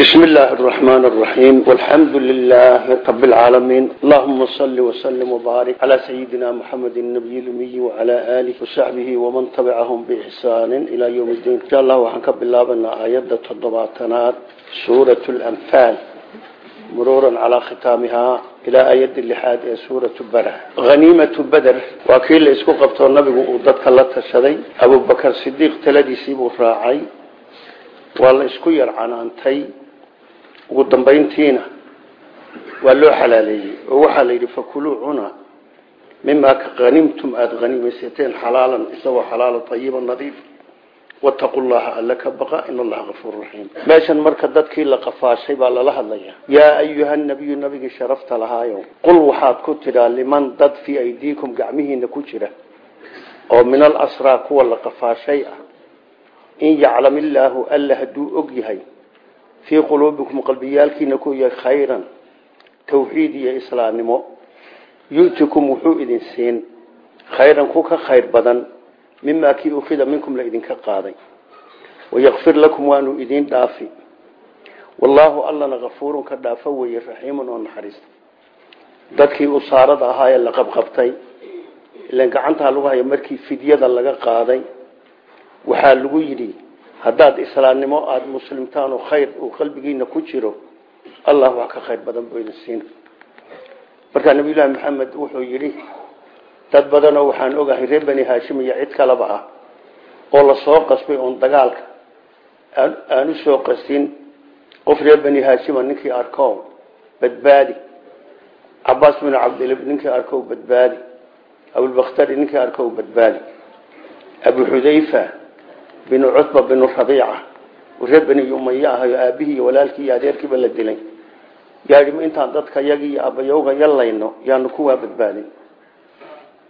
بسم الله الرحمن الرحيم والحمد لله رب العالمين اللهم صل وسلم وبارك على سيدنا محمد النبي الأمي وعلى آله وصحبه ومن تبعهم بإحسان إلى يوم الدين إن شاء الله وحنك بالله بأن آيات التضباطنات سورة الأنفال مرورا على ختامها إلى آيات اللحاد سورة بدر غنيمة بدر وكيل اسكو قبطه النبي وضدك الله تشدي أبو بكر صديق تلدي سيبو راعي waa la isku yar canaantay ugu dambayntiina waa loo xalaaleeyey oo waxaa la yidhi fakuluu cuna mimaa ka hanimtum aada hanimaysateen xalaalan isagoo xalaala ayiba nadiif. Wataqu llaha baqa in allaha afuur raxiim meeshan marka dadkii la qafaashay baa lala hadlaya yaa ayuha nabiyu nabigii sharafta lahaayo qul waxaad ku tidhaa liman dad fii aydiikum gacmihiina ku jira oo min alasraa kuwa la qafaashay ah in yaclam illaahu alla hadduu og yahay fii quluubikum qalbiyaalkiina ku yahay khayran tawxiid iyo islaamnimo yu'tikum wuxuu idin siin. Khayran ku ka khayr badan mimaa kii ukhida minkum la idinka qaaday. Wayakfir lakum waanu idiin dhaafi. Wallaahu allana kafuurun ka dhaafo weeye raxiimun oo naxariista dadkii usaarada ahaa ee la qabqabtay ilan gacantaa lagu haya markii fidyada laga qaaday waxaa lagu yidhi haddaad islaamnimo aada muslimtaan oo khayr uu qalbigiina ku jiro allah wax ka khayr badan buu idin siin. Markaa nabiyullaahi maxamed wuxuu yidhi dad badanoo waxaan ogahay reer bani haashim iyo cid kaleba ah oo la soo qasbay oon dagaalka aan u soo qasin qof reer bani haashima ninkii arkow badbaadi. Cabaas binu cabdilib ninkii arkow badbaadi. Abulbakhtari ninkii arkow badbaadi. Abu xudayfa binu cutba binu rabiica. Reer beni umaya ahayo aabihii iyo walaalkii iyo adeerkiiba la dilay. Yaadhi intaan dadka yagi iyo abayowga yalayno yaanu kuwaa badbaadin.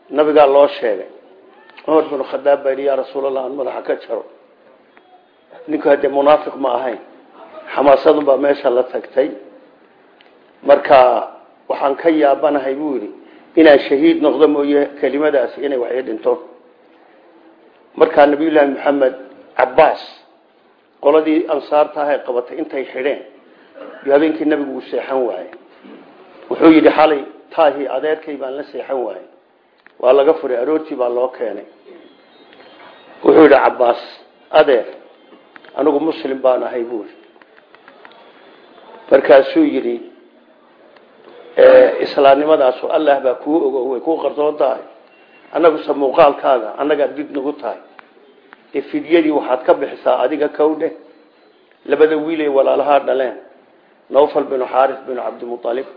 Nabigaa loo sheegay cumar binu khadaab baa yidhi yaa rasuulallah aan madaxa ka jaro. Ninku haddee munaafiq ma ahayn. Xamaasadun baa meesha la tagtay. Marka waxaan ka yaabanahay buu yidhi inaan shahiid noqdo mooye kelimadaasi inay waxii dhinto. Markaa nabiyullaahi cabaas qoladii ansaarta ahay qabatay intay xidheen iyo habeenkii nabigu uu seexan waayey. Wuxuu yidhi xalay taahii adeerkay baan la seexan waayey. Waa laga furay aroortii baa loo keenay. Wuxuu yidhi cabaas adeer anigu muslim baan ahay buuri markaasuu yidhi islaamnimadaasu allah baa kuu ogo way kuu qarsoon tahay. Annaguse muuqaalkaaga annagaad did nagu tahay ee fidyadii waxaad ka bixisaa adiga kowdhe labada wiilay walaalahaa dhaleen. Nawfal binu xaaris binu cabdimualib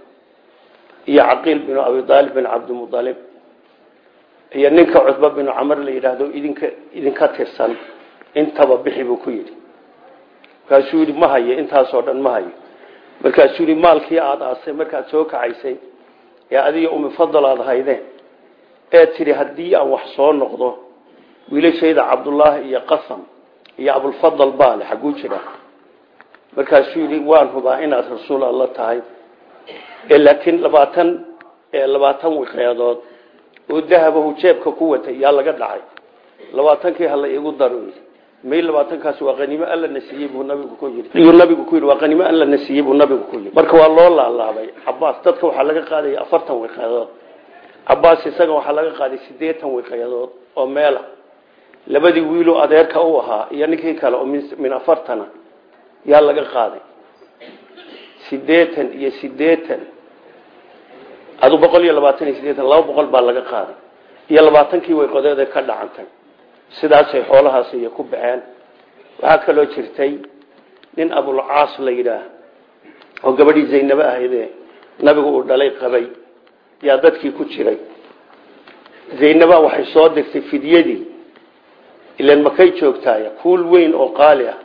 iyo caqiil binu abidaalib bin cabdimualib iyo ninka cudba binu camar la yidhaahdo idinka idinka tirsan. Intaba bixi buu ku yidhi. Markaasuu yidhi ma hayo intaasoo dhan ma hayo markaasuu yidhi maalkii aada aasay markaad soo kacaysay ee adiga umifadal aada haydeen. Ee tidhi haddii aan wax soo noqdo wiilashayda cabdullaahi iyo qasam iyo abulfadal baale xagguu jira markaasuu yidhi waan hubaa inaad rasuul alla tahay laakiin labaatan labaatan wiqeedood oo dahabahu jeebka ku watay yaa laga dhacay. Labaatankii hala igu daro may labaatankaas waa qaniimo alla nasiiyey buu nabigu ku yidhi. Yuu nabigu ku yidhi waa qaniimo alla nasiiyey buu nabigu ku yidhi. Marka waa loo laalaabay. Cabaas dadka waxaa laga qaadaya afartan wiqeedood cabaas isaga waxaa laga qaaday sideetan wiqyadood oo meela labadii wiiloo adeerka u ahaa iyo ninkii kale oo min afartana yaa laga qaaday. Sideetan iyo sideetan adu boqol iyo labaatan iyo sideetan laba boqol baa laga qaaday. Iyo labaatankii wayqodeeda ka dhacantay. Sidaasay xoolahaas iyo ku baxeen waxaa kaloo jirtay nin abulcaas la yidhaah oo gabadhii zaynabo ahayde nabigu uu dhalay qabay. Yaa dadkii ku jiray. Zaynaba waxay soo dirtay fidyadii ilan makay joogtaaya? Kuul weyn oo qaali ah.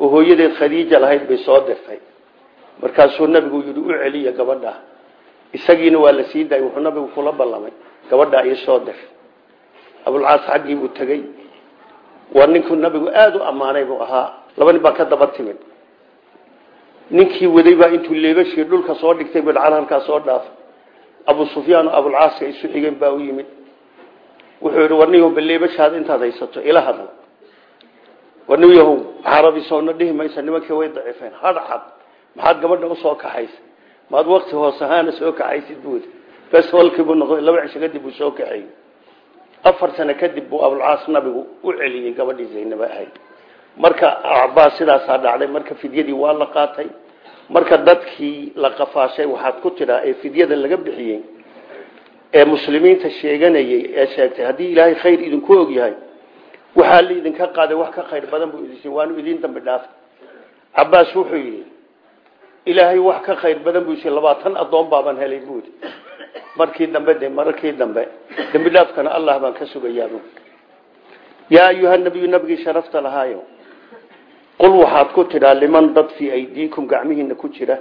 Oo hooyadeed khadiija lahayd bay soo dirtay. Markaasuu nabigu yidhi u celiya gabadha. Isagiina waa la sii daayay wuxuu nabigu kula ballamay. Gabadhaa ii soo dir. Abulcaas xaggii buu tegey waa ninkuu nabigu aada u ammaanay buu ahaa. Laba nin baa ka daba timid. Ninkii waday baa intuu leebashii dhulka soo dhigtay bidcal halkaa soo dhaafay. Abu sufyaan oo abulcaaska isu xigeen baa u yimid wuxuu yidhi warniyahow baleebashaad intaad haysato ila hadla warniyahow carabi soona dhihi maysa nimankii way daciifeen hadhcad maxaad gabadha u soo kaxaysa? Maad wakti hoos ahaana soo kaxaysid buud? Bes walkiibuu noqday laba cisho kadib buu soo kaxeeyey afar sano kadib buu abulcaas nabigu u celiyey gabadhii zaynaba ahayd. Marka cabaas sidaasaa dhacday marka fidyadii waa la qaatay marka dadkii la qafaashay waxaad ku tidhaa ee fidyada laga bixiyey ee muslimiinta sheeganayey ee sheegtay haddii ilaahay khayr idinku og yahay waxaa la idinka qaaday wax ka khayr badan buu idin waanu idin dambi dhaafay cabaas wuxuu yidhi ilaahay wax ka khayr badan buu yii labaatan addoon baaban helay buudi markii dambe de mararkii dambe dambi dhaafkana allah baan ka sugayaa yaa ayuha nabiyu nabigii sharafta lahaayo qul waxaad ku tidhaa liman dad fii aydiikum gacmihiina ku jira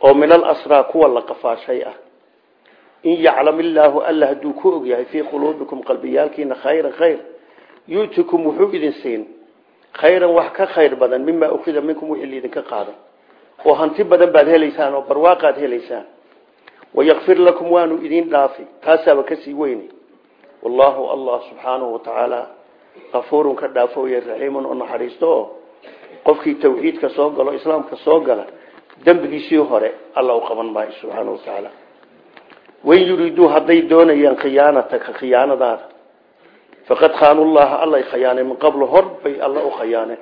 oo min alasraa kuwa la qafaashay ah in yaclam illaahu alla hadduu ku og yahay fii quluubikum qalbiyaalkiina khayra khayr yu'tikum wuxuu idin siin khayran wax ka khayr badan mima ukida minkum wixii laidinka qaaday oo hanti badan baad helaysaan oo barwaaqaad helaysaan wayakfir lakum waanu idin dhaafi taasaaba ka sii weyne wallaahu allah subxaanahu watacaala kafuurun ka dhaafooye raxiimun oo naxariisto oo qofkii tawxiidka soo galo islaamka soo gala dembigiisii hore alla qaban maayo subxaana watacaala wain yuriiduu hadday doonayaan khiyaanataka khiyaanadaada. Faqad khaanu llaha allay khayaaneen min qablu hor bay alla u khayaaneen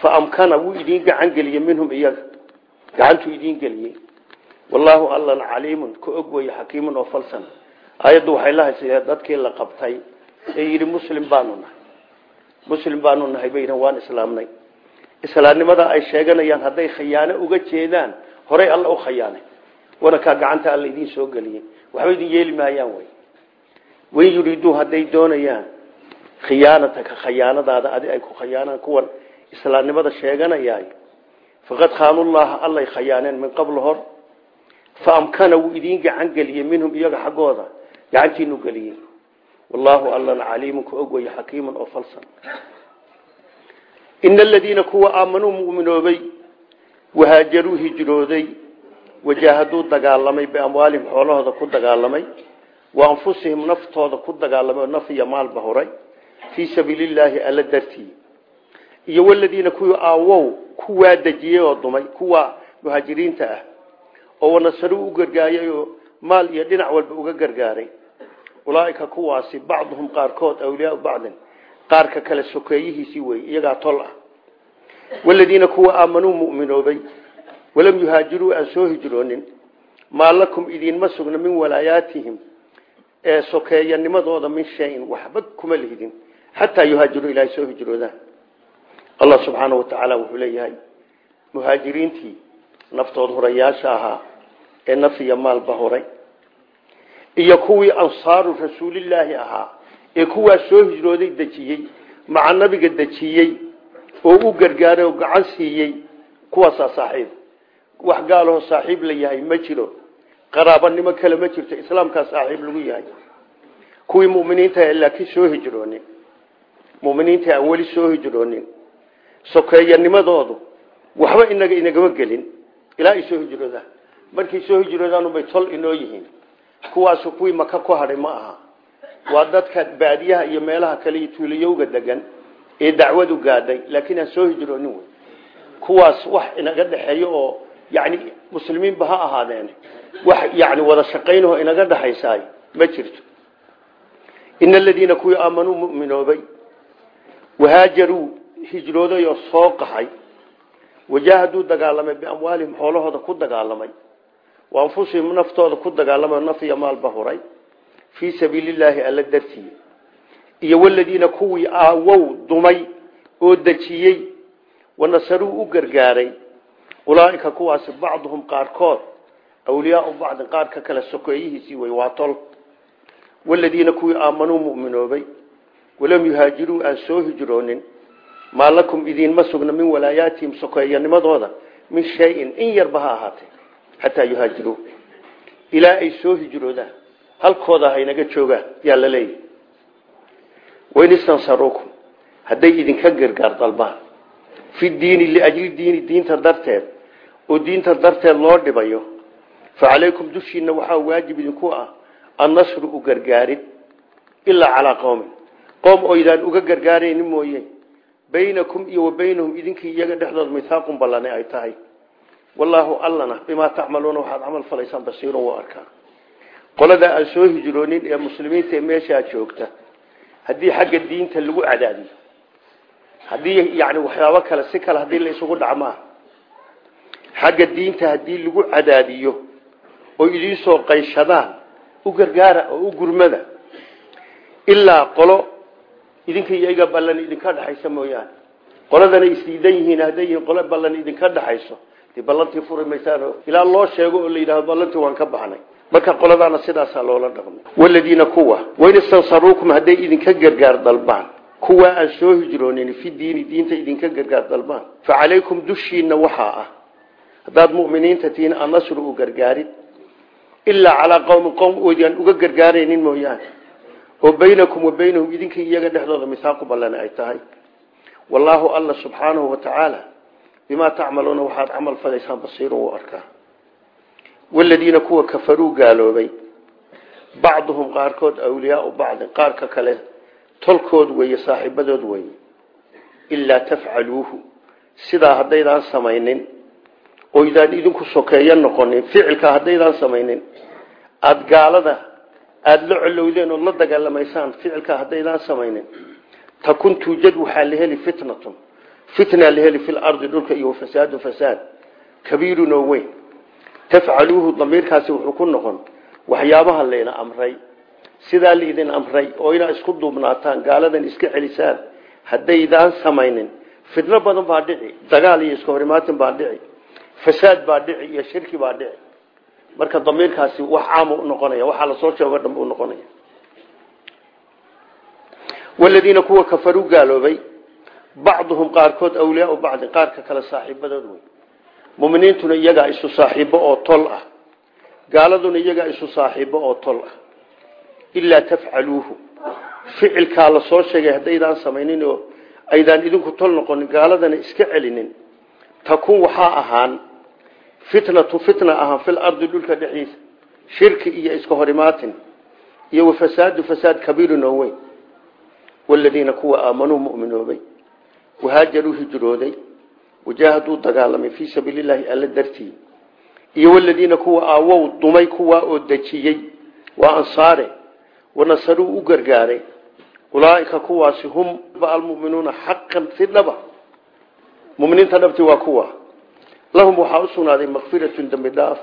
fa amkana wuu idiin gacan geliyey minhum iyaga. Gacantuu idiin geliyey. Wallaahu allana caliimun ka og weeye xakiimun oo falsan. Aayaddu waxay la haysayee dadkii la qabtay. Ee yidhi muslim baanu nahay. Muslim baanu nahay bayna waan islaamnay. Islaamnimada ay sheeganayaan hadday wana kaa gacanta alla idiin soo geliyey. Waxba idin yeeli maayaan wey wain yuriiduu hadday doonayaan khiyaanataka khayaanadaada adi ay ku khayaanaan kuwan islaamnimada sheeganayaay faqad khaanullaha allay khayaaneen min qabl hor. Fa amkana wuu idiin gacan geliyey minhum iyaga xaggooda. Gacantiinu geliyey. Wallaahu allana caliimun ka og weye oo falsan. Ina aladiina kuwa aamanuu muminoobay wahaajaruu hijrooday wajaahaduu dagaalamay biamwaalihim xoolahooda ku dagaalamay wa anfusihim naftooda ku dagaalamay oo naf iyo maalba horay fii sabiilillaahi alla dartii. Iyo waladiina kuwii aawow kuwaa dejiyey oo dumay kuwa muhaajiriinta ah oo wanasaruu u gargaayay oo maal iyo dhinac walba uga gargaaray. Ulaaika kuwaasi bacduhum qaarkood awliyaau bacdin qaarka kale sokeeyihiisii wey iyagaa tol ah. Waladiina kuwa aamanuu muminoobay walam yuhaajiruu aan soo hijroonin maa lakum idiinma sugna min walaayaatihim ee sokeeyanimadooda min shayin waxba kuma lihidin xataa yuhaajiruu ilaahay soo hijroodaan allah subxaana wa tacaala wuxuu leeyahay muhaajiriintii naftood horayaasha ahaa ee naf iyo maalba horay iyo kuwii ansaaru rasuulilaahi ahaa ee kuwaa soo hijrooday dejiyey maca nabiga dejiyey oo u gargaaray oo gacan siiyey kuwaasaa saaxiib wax gaalahoo saaxiib la yahay ma jiro. Qaraabanimo kale ma jirto islaamkaa saaxiib lagu yahay. Kuwii muminiinta laakiin soo hijroonin muminiinta aan weli soo hijroonin sokeeyanimadoodu waxba inaga inagama gelin ilaa ay soo hijroodaan markay soo hijroodaanubay tol inoo yihiin. Kuwaasu kuwii maka ku hadhay ma aha. Waa dadka baadiyaha iyo meelaha kale iyo tuulayowga degan ee dacwadu gaadhay laakiin aan soo hijroonin wey kuwaas wax inaga dhexeeyo oo yani muslimiinba ha ahaadeen. Wax yani wada shaqaynahoo inaga dhexaysaay ma jirto. Ina aladiina kuwii aamanuu muminoobay. Wahaajaruu hijrooday oo soo qaxay. Wajaahaduu dagaalamay biamwaalihim xoolahooda ku dagaalamay. Wa anfusihim naftooda ku dagaalamay naf iyo maalba huray. Fii sabiilillaahi alla dartii. Iyo waladiina kuwii aawow dumay oo dejiyey. Wanasaruu u gargaaray ulaaika kuwaasi bacduhum qaarkood awliyaau bacdin qaarka kale sokeeyihiisii wey waa tol. Waladiina kuwii aamanuu muminoobay walam yuhaajiruu aan soo hijroonin maa lakum idiinma sugna min walaayaatihim sokeeyanimadooda min shayin in yarba ha ahaatee xataa yuhaajiruu ilaa ay soo hijroodaan halkooda haynaga joogaan yaa la leeyahy wain istansaruukum hadday idinka gargaar dalbaan fi diini liajli diini diinta darteed oo diinta darteed loo dhibayo fa calaykum dushiina waxaa waajib idinku ah annasru u gargaarid ilaa calaa qowmin qoom oydaan uga gargaaraynin mooye baynakum iyo wa baynahum idinkii iyaga dhexdood mithaaqun ballane ay tahay. Wallaahu allana bimaa tacmaluuna waxaad camal falaysaan basiirun waa arkaa. Qolada aan soo hijroonin ee muslimiinta ee meeshaa joogta haddii xagga diinta lagu cadaadiyo haddii yani waxyaabo kale si kale haddii la isugu dhacmaa xagga diinta haddii lagu cadaadiyo oo idiinsoo qayshadaan u gargaara oo u gurmada ilaa qolo idinka iyaga ballan idinka dhexaysa mooyaane. Qoladana isdiidan yihiin hadday qolo ballan idinka dhexayso dee ballantii furi maysaan loo sheego oo la yidhahdo ballantii waan ka baxnay marka qoladaana sidaasaa loola dhaqmay waladiina kuwa wain istansaruukum hadday idinka gargaar dalbaan kuwa aan soo hijroonin fi diini diinta idinka gargaar dalbaan. Fa calaykum dushiina waxaa ah. Haddaad mu'miniinta tihiin annasru u gargaarin. Ilaa calaa qowmin qowm oodaan uga gargaaraynin mooyaane. Oo baynakum wa baynahum idinka iyaga dhexdooda misaaqu ballan ay tahay. Wallaahu alla subxaanahu wa tacaala bimaa tacmaluuna waxaad camal falaysaan basiirun u arkaa. Waladiina kuwa kafaruu gaaloobay bacduhum qaarkood awliyaau bacdin qaarka kale tolkood weeye saaxiibadood weeye ilaa tafcaluuhu. Sidaa haddaydaan samaynin oydaan idinku sokeeyo noqonin ficilka haddaydaan samaynin aada gaalada aada la colowdeen ood la dagaalamaysaan ficilka haddaydaan samaynin takun tuujad waxaa la heli fitnatun. Fitnaa la heli fi lardi dhulka iyo fasaadu fasaad. Kabiirun weyn. Tafcaluuhu damiirkaasi wuxuu ku noqon waxyaabaha layna amray sidaa laydin amray oo inaa isku duubnaataan gaaladan iska celisaan haddaydaan samaynin. Fitno badan baa dhici dagaal iyo iska horimaatin baa dhici fasaad baa dhici iyo shirki baa dhici. Marka damiirkaasi wax caam u noqonaya waxaa la soo sheego dhan u noqonaya. Waladiina kuwa kafaruu gaaloobay bacduhum qaarkood awliyaau bacdi qaarka kale saaxiibadood wey muminiintuna iyagaa isu saaxiibo oo tol ah. Gaaladuna iyagaa isu saaxiibo oo tol ah ilaa tafcaluuhu. Ficilkaa la soo sheegay haddaydaan samaynin oo aydaan idinku tol gaaladana iska celinin takun waxaa ahaan fitnatu fitna ahaan fil ardi dhulka dhexdiisa shirki iyo iska horimaatin iyo wafasaadu fasaad kabiirun oo weyn waladiina kuwa aamanuu muminoobay wahaajaruu hijrooday wajaahaduu dagaalamay fii sabiili llaahi alla dartii iyo waladiina kuwa aawow dumay kuwaa oo dejiyey waa ansaare wanasaruu u gargaaray ulaaika kuwaasi hum almuminuuna xaqan si dhaba muminiinta dhabti waa kuwa lahum waxaa u sugnaaday makfiratun dembi dhaaf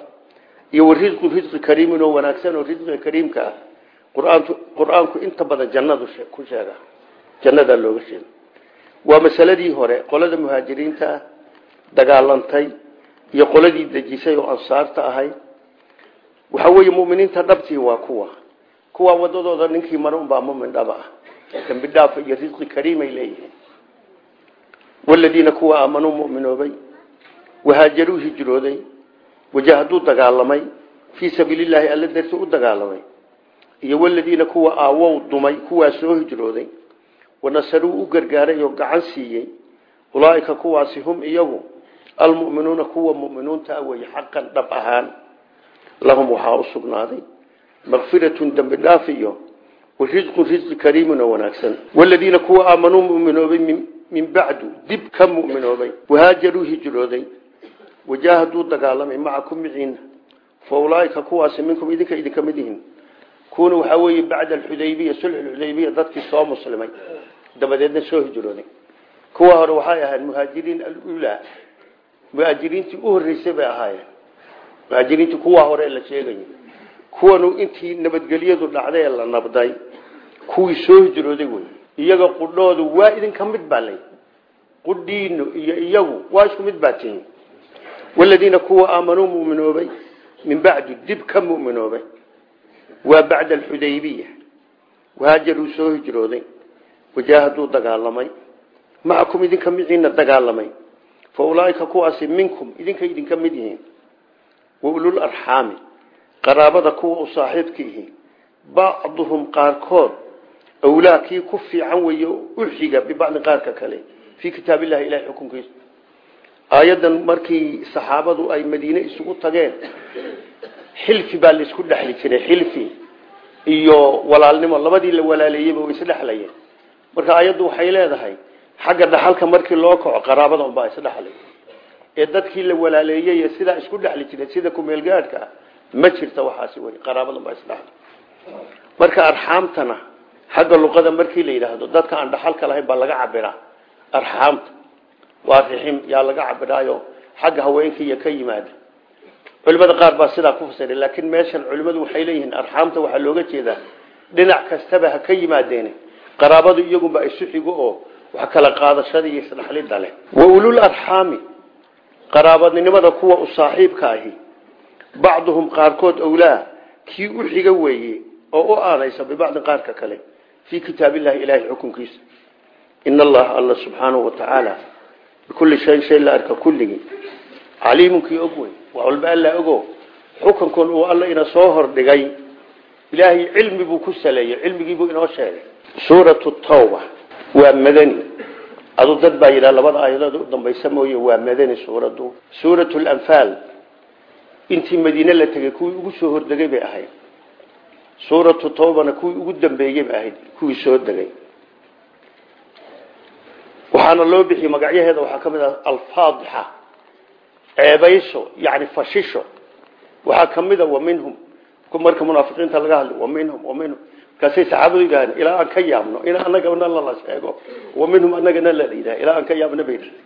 iyo warisqu risqi kariimin oo wanaagsan oo risqiga kariimka ah qur'aantu qur'aanku inta badan jannadu ku sheega jannadaa looga sheega waa masaladii hore qolada muhaajiriinta ah dagaalantay iyo qoladii dejisay oo ansaarta ahayd waxa weeye muminiinta dhabtii waa kuwa kuwa wadadooda ninkii mara unbaa mumin dhaba ah. Dembi dhaafa iyo risqi kariimay leeyihiin. Waladiina kuwa aamanuu muminoobay wahaajaruu hijrooday wajahaduu dagaalamay fii sabiilillaahi alla darti u dagaalamay iyo waladiina kuwa aawow dumay kuwaa soo hijrooday wanasaruu u gargaaray oo gacan siiyey ulaaika kuwaasi hum iyagu almuminuuna kuwa muminuunta weye xaqan dhab ahaan lahum waxaa u sugnaaday makfiratun dembi dhaaf iyo warisqun risqi kariimin oo wanaagsan waladiina kuwa aamanuu muminoobay min bacdu dib ka muminoobay wahaajaruu hijrooday wajaahaduu dagaalamay macakum miciina fa ulaaika kuwaasi minkum idinka idinka mid yihiin kuwana waxaa weeye bacda alxudaybiya sulxulxudaybiya dadkii soo muslimay dabadeedna soo hijrooday kuwa hore waxay ahayd muhaajiriin alulaa muhaajiriintii u horreysay bay ahaayeen muhaajiriintii hore kuwanu intii nabadgelyadu dhacday la nabday kuwii soo hijrooday wey. Iyaga qudhoodu waa idinka mid baa lay. Qudhiinu iyo iyagu waa isku mid baa kuwa aamanuu muminoobay min bacdu dib ka muminoobay waa bacda alxudaybiya wahaajaruu soo hijrooday. Wajaahaduu dagaalamay. Macakum idinka miciina dagaalamay. Fa ulaaika kuwaasi minkum idinka idinka mid yihiin. Wa ulul arxaami qaraabada kuwa u saaxiibka ihi bacduhum qaarkood awlaa kii ku fiican weeye u xiga bibacdin qaarka kale fii kitaab illahi ilahi xukunkiisa markii saxaabadu ay madiine isugu tageen xilfi baa la isku dhexli jiray xilfi. Iyo walaalnimo labadii la walaaleeyeyba way isdhexlayeen marka ayaddu waxay leedahay xagga dhaxalka markii loo kaco qaraabada unbaa isdhexlay ee dadkii la walaaleeyey ee sidaa isku dhexli jiray sida kumeelgaadhka ma jirta waxaasi wey qaraabada baa isdhaxla marka arxaamtana xagga luqada markii la yidhaahdo dadka aan dhaxalka lahayn baa laga cabiraa arxaamta waa rixim yaa laga cabiraayo xagga haweenkiiyo ka yimaada. Culimada qaar baa sidaa ku fasiray laakiin meeshan culimadu waxay leeyihiin arxaamta waxaa looga jeedaa dhinac kastaba ha ka yimaadeen. Qaraabadu iyagunba isu xigo oo wax kala qaadashada iyo isdhaxlida leh. Wa ulul arxaami qaraabadnimada kuwa u saaxiibka ahi bacduhum qaarkood owlaa kii u xiga weeye oo u aanaysa bibacdin qaarka kale fii kitaabillahi ilaahay xukunkiisa. In allaha alla subxaanahu watacaala bikulli shayin shay la arka kulligii caliimunkii og wey wax walba alla ogo xukunkun uu alla ina soo hordhigay ilaahay cilmi buu ku saleeyey cilmigiibuu inoo sheegay. Suuratu tawba waa madani. Adu dad baa yidhaha labada aayadood u dambaysa mooye waa madani suuraddu. Suuratu lanfaal intii madiine la tegey kuwii ugu soo hordegay bay ahayd. Suuratu tawbana kuwii ugu dambeeyey bay ahayd kuwii soo degay. Waxaana loo bixiyey magacyaheeda waxaa ka mid ah alfaadixa ceebayso yani fashisho. Waxaa ka mid a wa minhum. Marka munaafiqiinta laga hadlay wa minhum wa minhum. Markaasay saxaabadu yidhahdeen ilaa aan ka yaabno in anagana lala sheego wa minhum anagana la yidhaha ilaa aan ka yaabno bay yidhahdeen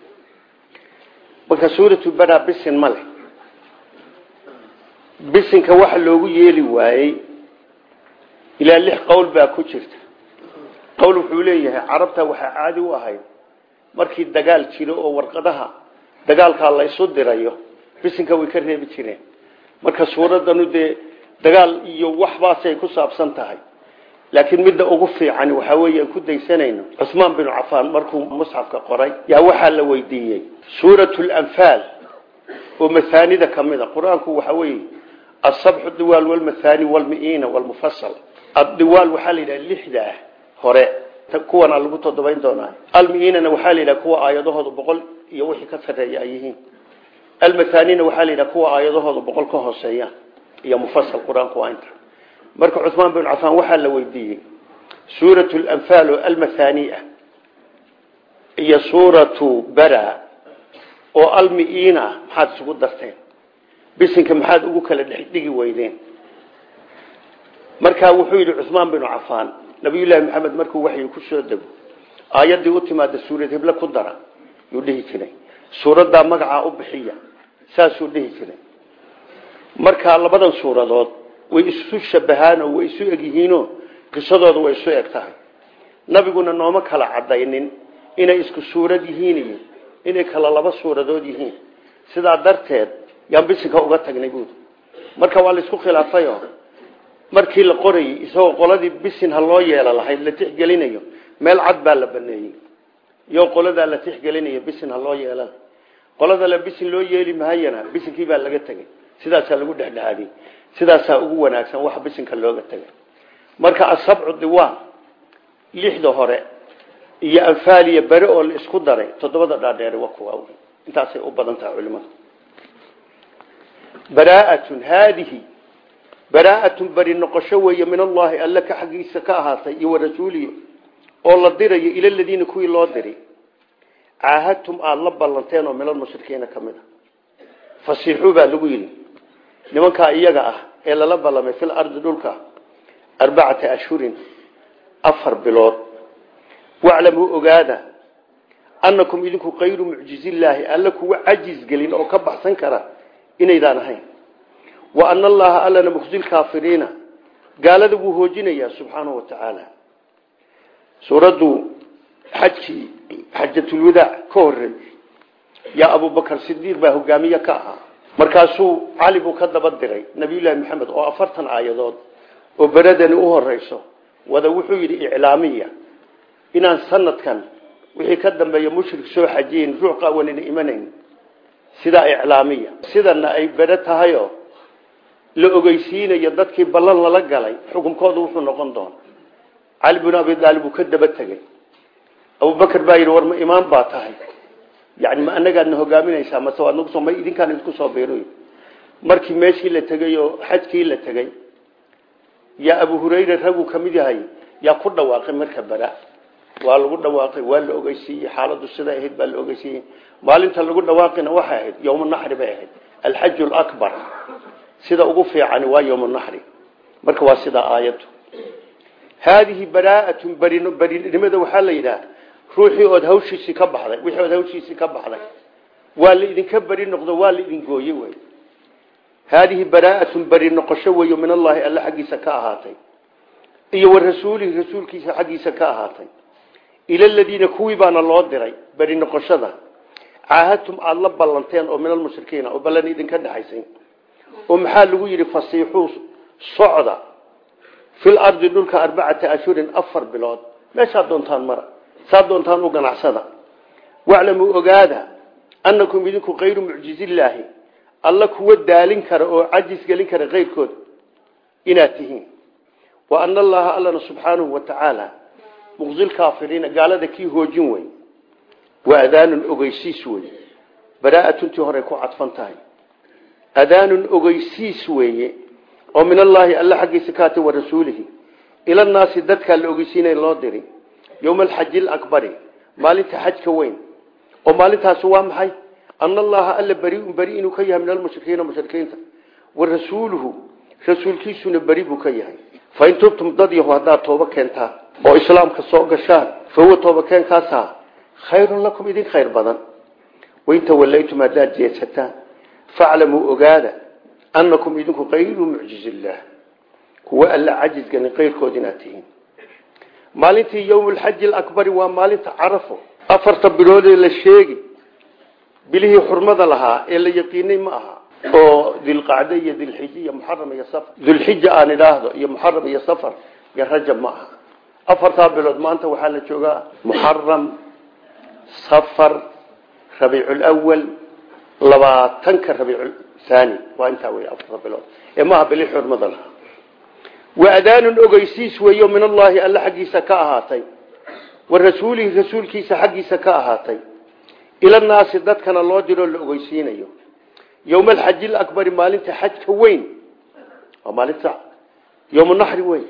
marka suuratu baraa bisin ma leh bisinka waxa loogu yeeli waayey ilaa lix qowl baa ku jirta. Qowl wuxuu leeyahay carabta waxaa caadi u ahayd markii dagaal jiro oo warqadaha dagaalkaa la isu dirayo bisinka way ka reebi jireen. Marka suuradanu dee dagaal iyo waxbaasay ku saabsan tahay. Laakiin midda ugu fiican waxaa weeye aan ku daysanayno cusmaan binu cafaan markuu musxafka qoray yaa waxaa la weydiiyey suuratu lanfaal oo mahaanida ka mid a. Qur'aanku waxa weeye yidhaha lixdaa hore kuwana lagu todobayn doonaa almiinana waxaa la yidhaha kuwa aayadahooda boqol iyo wixii ka sarreeya ay yihiin almathaanina waxaa la yidhaha kuwa aayadahooda boqol ka hooseeya iyo mufasal qur'aanku waa inta marka cuثmaan bin cafaan waxaa la weydiiyey suuratu lanfaal oo almiiina maxaad isugu darteen bisinka maxaad ugu kala dhexdhigi weydeen. Markaa wuxuu yidhi cuثmaan binu cafaan nabiyullaahi maxamed markuu waxyi ku soo dego aayaddii u timaada suurad heble ku dara yuu dhihi jiray. Suuraddaa magacaa u bixiya saasuu dhihi jiray. Markaa labadan suuradood way isu shabahaan oo way isu egyihiinoo qisadooda way isu eg tahay. Nabiguna nooma kala cadaynin inay isku suurad yihiin iyo inay kala laba suuradood yihiin. Sidaa darteed yaan uga tagnay buudi marka waa la isku khilaafayo markii la qorayey isagoo qoladii bisin ha loo yeela lahayd la tixgelinayo meel cad baa la baneeyey. Iyo qoladaa la tixgelinayo bisin ha loo yeela. Qolada la bisin loo yeeli mahayana bisinkii baa laga tegey. Sidaasaa lagu dhexdhexaadiyey sidaasaa ugu wanaagsan waxa bisinka looga tegay marka asabcu diwaan lixda hore iyo anfaal iyo bere oo isku daray toddobada dhaadheere waa kuwa intaasay u badan tahay culimadu baraaatun haadihi. Baraaatun beri noqosho weeye min allahi alle ka xaggiisa ka ahaatay iyo warasuulihi oo la dirayo ila ladiina kuwii loo diri caahadtum aada la ballanteen oo minalmushrikiina ka mid a. Fasiixuu baa lagu yidhi nimankaa iyaga ah ee lala ballamay fil ardi dhulka arbacata ashhurin afar bilood. Waclamuu ogaada annakum idinku kayru mucjizillaahi alle kuwa cajiz gelin oo ka baxsan kara inaydaan ahayn. Wa ana allana mukhzilkaafiriina gaalada wuu hoojinayaa subxaanahu wa tacaala. Suuraddu xajkii xajatulwadaac ka horey yaa abubakar sidiiq baa hogaamiye ka ahaa. Markaasuu cali buu ka daba diray nabiyullaahi maxamed oo afartan aayadood oo beradani u horeyso wada wuxuu yidhi iclaamiya inaan sanadkan wixii ka dambeeya mushrik soo xajiyen ruux qaawanina imanayn sidaa iclaamiya sidana ay bere tahayo la ogeysiinayo dadkii ballan lala galay xukunkooda wuxuu noqon doona cali bin abi aalib uu ka daba tegey abubakar baa yidhi war ma imaan baa tahay. Yani ma anagaadna hogaaminaysaa mase waad nagu ma idinkaan idinku soo biiroy markii meeshii la tegey oo xajkii la tegey yaa abu hurayra raguu ka mid yahay yaa ku dhawaaqay marka bara waa lagu dhawaaqay waa la ogeysiiyey xaaladu siday ahayd baa la ogeysiiyey maalinta lagu dhawaaqina waxay ahayd yowma naxri bay ahayd. Alxaju lakbar sida ugu fiicani waa yowma naxri. Marka waa sidaa aayaddu. Haadihi baraaatun berinimada waxaa la yidhaha ruuxii ood hawshiisii ka baxday wixii ood hawshiisii ka baxday waa la idinka beri noqdo waa la idin gooye wey haadihi baraaatun beri noqosho weeyo min allaahi alle xaggiisa ka ahaatay. Iyo wa rasuulihi rasuulkiisa xaggiisa ka ahaatay ila ladiina kuwii baana loo diray beri noqoshada caahadtum aada la ballanteen oo min almushrikiina oo ballan idinka dhexaysay oo maxaa lagu yidhi fasiixuu socda fil ardi dhulka arbacata ashhurin afar bilood. Meeshaad doontaan mara saad doontaan u ganacsada. Waclamuu ogaada annakum idinku kayru mucjizillaahi alla kuwa daalin kara oo cajis gelin kara keyrkood inaad tihiin. Wa ana allaha allana subxaanahu wa tacaala muqzilkaafiriina gaalada kii hoojin wey waa adaanun ogeysiis wey baraatuntii horey ku cadfan tahay. Adaanun ogeysiis weeye oo min allaahi alla xaggiisa ka hatay wa rasuulihi. Ilanaasi dadkaa la ogeysiinay loo diri. Yowma alxaji alakbari maalinta xajka weyn. Oo maalintaasi waa maxay? Ana allaha alla beriun beri inuu ka yahay min almushrikiina mushrikiinta. Wa rasuuluhu rasuulkiisuna beri buu oo islaamka soo gashaan fahuwa toobakeenkaasa khayrun lakum idin khayr badan. Wain tawallaytum haddaad jeedsataan faclamuu ogaada annakum idinku kayru mucjizillaah kuwa alla cajisganin kayrkood inaad tihiin. Maalintii yowmulxaji alakbari waa maalinta carafo afarta biloodee la sheegi bilihii xurmada lahaa ee la yaqiinay ma aha. Oo dilqacde iyo dilxij iyo iyo safar dulxija aan idhaahdo iyo muxaram iyo safar iyo rajab ma aha afartaa bilood maanta waxaa la joogaa muxaram safar rabiiculwal labaatanka rabiiculthani waa intaa wey afarta bilood. Ee maaha bili xurmada lahaa. Wa adaanun ogeysiis weeyo min allaahi alla xaggiisa ka ahaatay. Wa rasuulihi rasuulkiisa xaggiisa ka ahaatay. Ilanaasi dadkana loo diroo la ogeysiinayo yowma alxaji alakbari maalinta xajka weyn. Waa maalinta yowma naxri weyn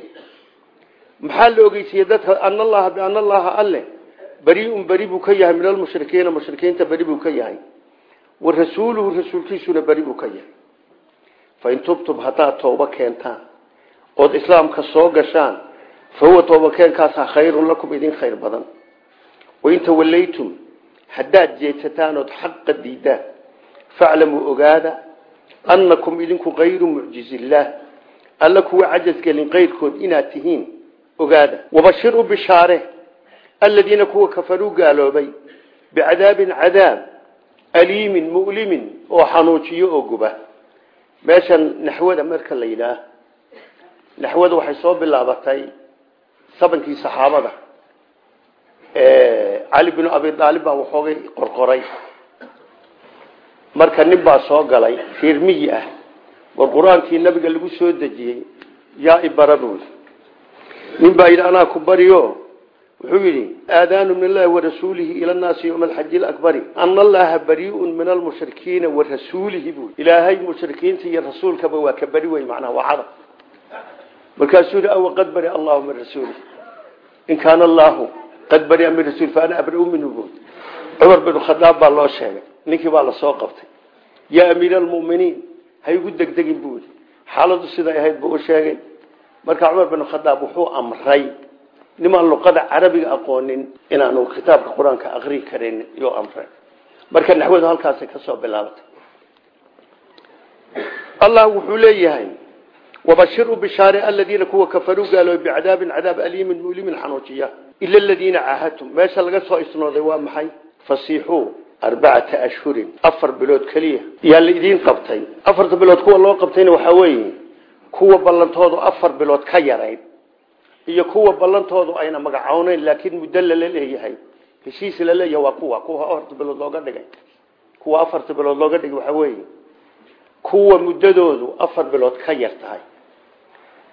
maxaa la ogeysiiyey dadka ana allaha biana allaha alle beriun beri buu ka yahay min almushrikiina mushrikiinta beri buu ka yahay. Wa rasuuluhu rasuulkiisuna beri buu ka yahay. Fain tubtum haddaad tooba keentaan. Ood islaamka soo gashaan fa huwa toobakeenkaasa khayrun lakum idin khayr badan. Wain tawallaytum haddaad jeedsataan ood xaqa diidaan. Faclamuu ogaada annakum idinku kayru mucjizillaah. Alla kuwa cajasgelin kayrkood inaad tihiin ogaada. Wabashir u bishaare aladiina kuwa kafaruu gaaloobay bicadaabin cadaab aliimin mu'limin oo xanuujiyo oo guba. Meeshan naxwada marka la yidhaah naxwada waxay soo bilaabatay sabankii saxaabada. Cali binu abi aalib baa waxoogay qorqoray. Marka nin baa soo galay reer miyi ah. War qur'aankii nabiga lagu soo dejiyey yaa ibara buuli nin baa yidhi anaa ku bariyo? Wuxuu yidhi aadaanu min allahi warasuulihi ila nnaasi yowma alxaji alakbari. Ana allaha bariiun min almushrikiina wa rasuulihi buu ilaahay mushrikiinta iyo rasuulkaba waa ka beri wey macnaha waa cadab markaasuu yidhi awa qad bari allahu min rasuulih in kaana allahu qad baria min rasuul fa ana abra-u minhu buu cumar bin khadaab baa loo sheegay. Ninkii baa la soo qabtay. Yaa amiir almuminiin ha igu degdegin buu yidhi. Xaaladu siday ahayd buu u sheegay marka cumar bin khadaab wuxuu amray nimaan luqada carabiga aqoonin inaanu kitaabka qur'aanka aqrii karin iyuu amray. Marka naxwadu halkaasay ka soo bilaabatay. Allah wuxuu leeyahay wabashir u bishaare aladiina kuwa kafaruu gaaloobay bicadaabin cadaab aliimin mulimin xanuujiya. Ila aladiina caahadtum. Meesha laga soo isnooday waa maxay? Fasiixuu arbacata ashhurin afar bilood keliya. Yaa la qabtay. Afarta bilood kuwa loo qabtayna waxaa weeye kuwa ballantoodu afar bilood ka yarayd iyo kuwa ballantoodu ayna magacooneyn laakiin muddo lala leeyahay heshiis la leeyahay waa kuwa kuwa afarta bilood looga dhigay. Kuwa afarta bilood looga dhigay waxaa weeye. Kuwa muddadoodu afar bilood ka yar tahay.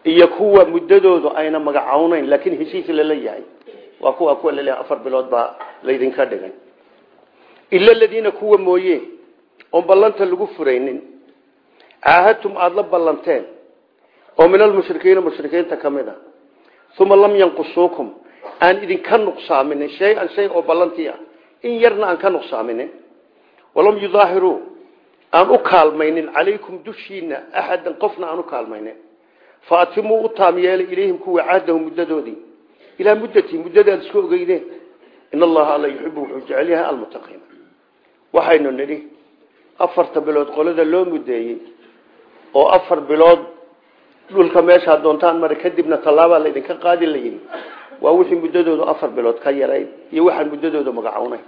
Iyo kuwa muddadoodu ayna magacooneyn laakiin heshiis lala yahay waa kuwa kuwa la leeyahay afar bilood baa laydinka dhigay. Ila aladiina kuwa mooye oon ballanta lagu furaynin caahadtum aada la ballanteen oo min almushrikiina mushrikiinta ka mid a. Uma lam yanqusuukum aan idinka nuqsaaminin shay-an shay oo ballantii ah. In yarna aan ka nuqsaaminin. Walam yudaahiruu aan u kaalmaynin calaykum dushiina axadan qofna aan u kaalmaynin. Fa u taam yeelay ilayhim kuwa cahdahum muddadoodii. Ilaa muddatii muddadaad isku ogeydeen. In allaha alla yuxibu wuxuu jecel yahay waxaynu nidhi afarta bilood qolada loo muddeeyey oo afar bilood dhulka meeshaa doontaan mara kadibna tallaabaa laydinka qaadi la yidhi waa wixii muddadoodu afar bilood ka yarayd iyo waxaan muddadooda magacownay.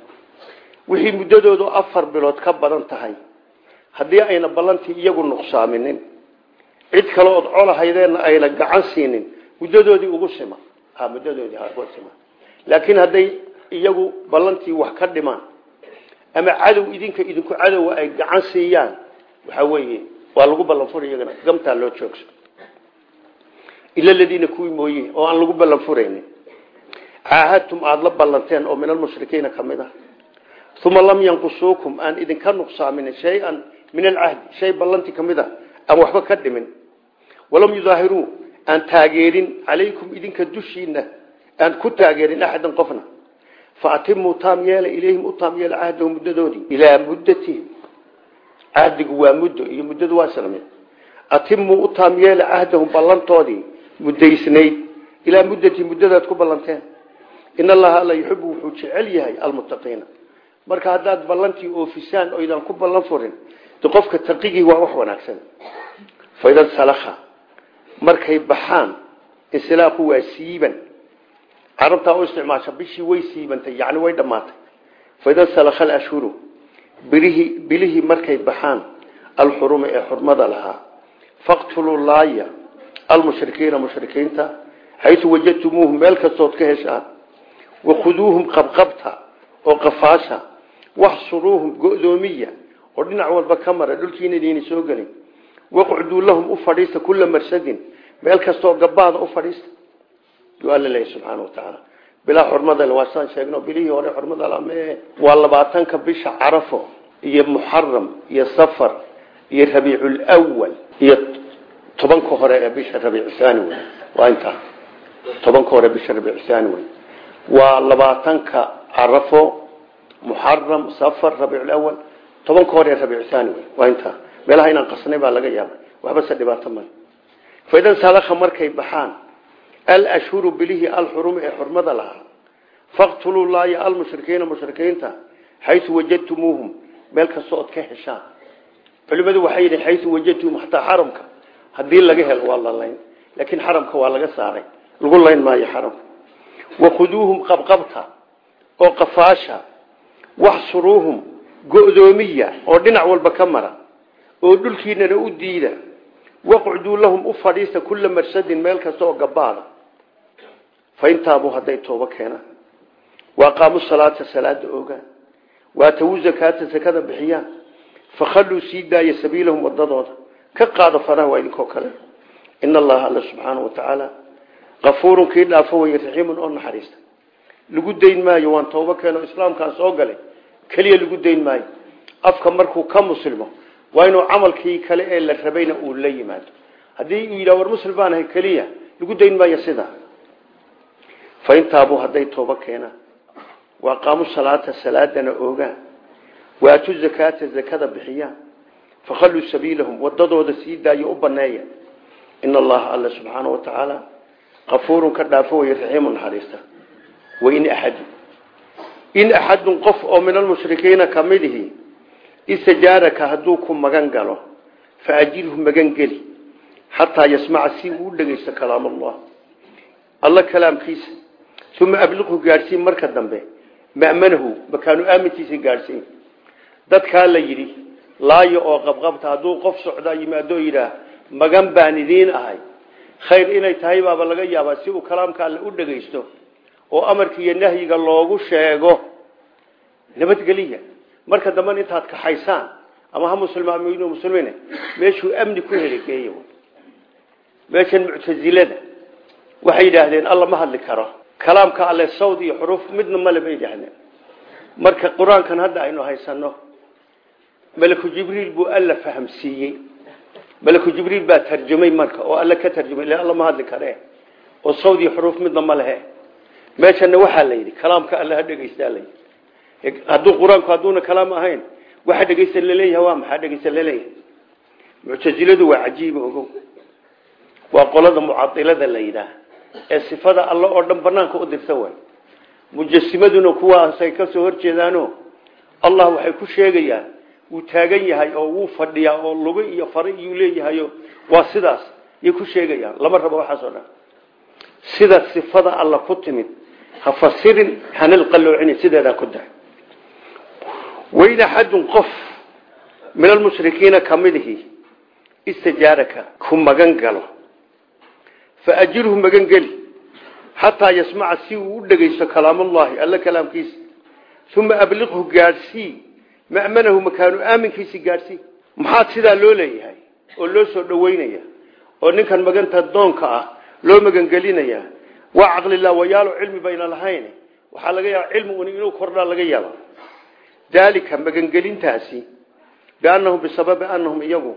Wixii muddadoodu afar bilood ka badan tahay. Haddii ayna ballantii iyagu nuqsaaminin cid kale ood colahaydeenna ayna gacan siinin muddadoodii ugu sima. Muddadoodii sima. Laakiin hadday iyagu ballantii wax ka dhimaan ama cadow idinka idinku cadowa ay gacan siiyaan waxa weeye waa lagu ballanfura iyagana. Gamtaa loo joogso ila ladiina kuwii mooye oo aan lagu ballan furaynin. Caahadtum aada la ballanteen oo min almushrikiina ka mid ah. Uma lam yanqusuukum aan idinka nuqsaaminin shay-an min alcahdi shay ballantii ka mid a aan waxba ka dhimin. Walam yudaahiruu aan taageerin calaykum idinka dushiina aan ku taageerin axadan qofna. Fa atimuu taam ilayhim u taam yeela cahdahum muddadoodii ilaa waa muddo iyo muddadu waa islamid atimuu u taam yeela muddaysnayd ilaa muddatii muddadaad ku ballanteen. In allaha alla yuxibu wuxuu jecel yahay almuttaqiina. Marka haddaad ballantii oofisaan oydaan ku ballan furin de qofka taqigii waa wax wanaagsan. Faida salakha markay baxaan insilaaqu waa siiban. Carabtaa u isticmaasha bishii way siibantay yani way dhammaatay. Faida salakha alashhuru bilihii bilihii markay baxaan almushrikiina mushrikiinta xaytu wajadtumuuhum meel kastood ka heshaan wakhuduuhum qabqabta oo qafaasha waxsuruuhum go-doomiya oo dhinac walba ka mara dhulkiina idayna soo gelin. Waqcduu lahum u fadhiista kula marsadin meel kastooo gabaada u fadhiista. Yuu alla leeyahy subxaana watacaala bilaa xurmadale waa saan sheegno bilihii hore xurmada lame bisha carafo iyo muxaram iyo safar iyo rabiiculwal iyo tobanka hore ee bisha rabiicsaani wey waa intaa. Tobanka hore bisha rabiicsaani wey waa labaatanka carafo muxaram safar rabiiculawal tobanka hore ee rabiicsaani wey waa intaa. Meelaha inaan qasnay baa laga yaabay. Waxba se dhibaato male faidan salakha markay baxaan alashhuru bilihii alxurumu ee xurmada lahaa. Faqtuluu laaya almushrikiina mushrikiinta xaysu wajadtumuuhum. Meel kasta ood ka heshaan culimadu waxay yidhi xaysu wajadtumuhum hataa xaramka haddii laga helo waa la layn. Laakiin xaramka waa laga saaray. Lagu layn maayo xaramka wakhuduuhum qabqabta oo qafaasha. Waxsuruuhum go-doomiya oo dhinac walba ka mara oo dhulkiinana u diida. Waqcduu lahum u fadhiista kula marsadin meel kasta oo gabaada faintaabuu hadday toobo keenaan waaqaamu salaata salaada ogaan waatawu zakaata zakada bixiyaan fakhalluu sii daaya sabiilahum wadadooda ka qaada faraha waa idinkoo kale. In allaha alla subxaana watacaala kafuurun kii dhaafo way raxiimun oo naxariista. Lagu dayn maayo waan toobo keeno islaamkaan soo galay keliya lagu dayn maayo. Afka markuu ka muslimo waa inuu camalkii kale ee la rabayna uu la yimaado. Haddii uu yidhah war muslim baan ahay keliya lagu dayn maayo sidaa faintaabuu hadday toobo keenaan waaqaamu salaata salaadana oogaan waatu zakaata zakada bixiyaan fakhalluu sabiilahum wadadooda sii daayo u baneeya in allaha alla subxaana watacaala kafuurun ka dhaafo way raxiimu naxariista wain axadu in axadun qof oo min almushrikiina kamidihi istajaaraka hadduu ku magan galo faajirhu magan geli xataa yasmaca si uu u dhegeysto kalaam allah alla kalaamkiisa uma abliqhu gaadhsiin marka dambe ma'manahu makaanu aaminkiisa gaadhsiin dadkaa yidhi laayo oo qabqabta hadduu qof socdaa yimaadoo yidhaah magan baan idiin ahay. Khayr inay tahay baaba laga yaabaa si uu kalaamka alle u dhegeysto oo amarka iyo nahyiga loogu sheego. Nabadgeliya marka dambena intaad kaxaysaan ama ha muslimiin muslimiin meeshuu amni ku heli geeyo. Meeshan muctazilada waxay yidhaahdeen alla ma hadli karo. Kalaamka alle sawd iyo xuruuf midna male bay yidhaahdeen. Marka qur'aankan hadda aynu haysano malaku jibriil buu alla fahamsiiyey. Malaku jibriil baa tarjumay marka oo alle ka tarjumay ila alla ma hadli kare oo sawd iyo xuruuf midna ma lehe. Meeshana waxaa la yidhi kalaamka alle ha dhegeystaa layidhi hadduu qur'aanku hadduuna kalaam ahayn waxa dhegeysta la leeyahay waa maxaa dhegeysta la leeyahay muctasiladu waa cajiiba ogow. Waa qolada mucadilada la yidhaah ee sifada alle oo dhan banaanka u dirta way. Mujasimaduna kuwaasay ka soo horjeedaano allah waxay ku sheegayaan wuu taagan yahay oo wuu fadhiyaa oo lugo iyo fare iyuu leeyahayo waa sidaas yay ku sheegayaan lama rabo waxaas oo dhan. Sida sifada alla ku timid ha fasirin hanal qalloocini sideedaa ku dahay wain axadun qof min almushrikiina kamidihi istajaaraka ku magan galo. Faajirhu magan geli xataa yasmaca si uu u dhegaysto kalaamallahi alla kalaamkiisa. Uma abliqhu gaadhsii ma'manahu makaanu aaminkiisi gaadhsii maxaad sidaa loo leeyahay oo loo soo dhoweynaya oo ninkan maganta doonka ah loo magangelinaya? Waa caqlilaa wayaalo cilmi bayna lahayn. Waxaa laga yaaba cilmi un inuu kordhaa laga yaaba daalika magangelintaasi biannahum bisababi annahum iyagu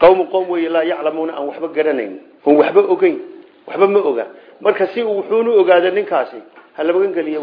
qowmu qowm wey laa yaclamuuna aan waxba garanayn. On waxba ogeyn waxba ma oga. Marka si uu wuxuunu ogaada ninkaasi ha la magangeliyo